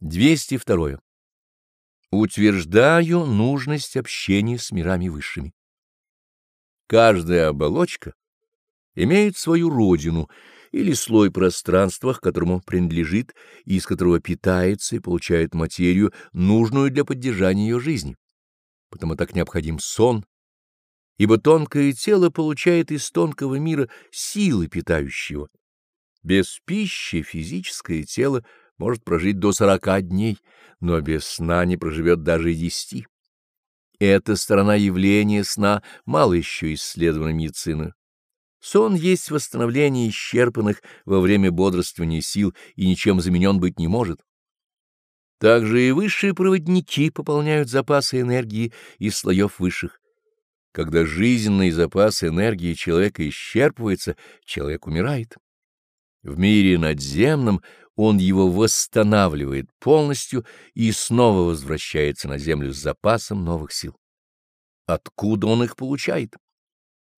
202. Утверждаю нужность общения с мирами высшими. Каждая оболочка имеет свою родину или слой пространства, к которому принадлежит и из которого питается и получает материю, нужную для поддержания ее жизни. Потому так необходим сон, ибо тонкое тело получает из тонкого мира силы питающего. Без пищи физическое тело может прожить до сорока дней, но без сна не проживет даже и десяти. Эта сторона явления сна мало еще исследована медициной. Сон есть восстановление исчерпанных во время бодрствования сил и ничем заменен быть не может. Также и высшие проводники пополняют запасы энергии из слоев высших. Когда жизненный запас энергии человека исчерпывается, человек умирает. В мире надземном он его восстанавливает полностью и снова возвращается на землю с запасом новых сил. Откуда он их получает?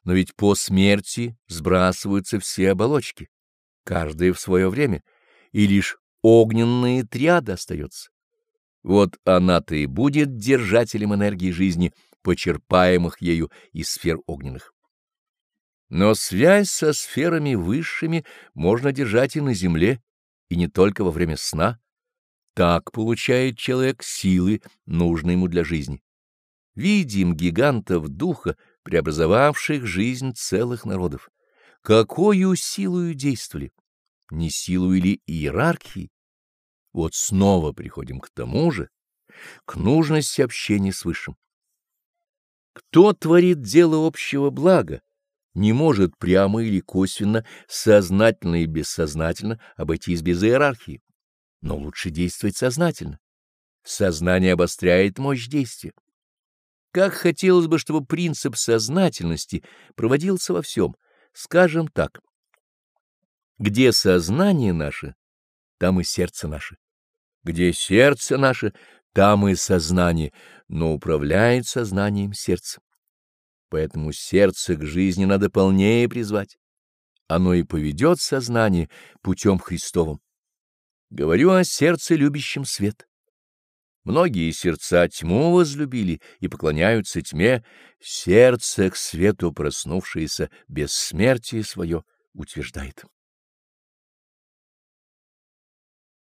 Но ведь по смерти сбрасываются все оболочки, каждая в свое время, и лишь огненная триада остается. Вот она-то и будет держателем энергии жизни, почерпаемых ею из сфер огненных. Но связь со сферами высшими можно держать и на земле, и не только во время сна. Так получает человек силы, нужные ему для жизни. Видим гигантов духа, преобразовавших жизнь целых народов. Какую силою действовали? Не силу или иерархии? Вот снова приходим к тому же, к нужности общения с Высшим. Кто творит дело общего блага, не может прямо или косвенно, сознательно и бессознательно обойтись без иерархии. Но лучше действовать сознательно. Сознание обостряет мощь действия. Как хотелось бы, чтобы принцип сознательности проводился во всем. Скажем так. Где сознание наше, там и сердце наше. Где сердце наше, там и сознание, но управляет сознанием сердце. Поэтому сердце к жизни надо полнее призвать. Оно и поведет сознание путем Христовым. Говорю о сердце, любящем свет. Многие сердца тьму возлюбили и поклоняются тьме, сердце к свету проснувшееся бессмертие свое утверждает.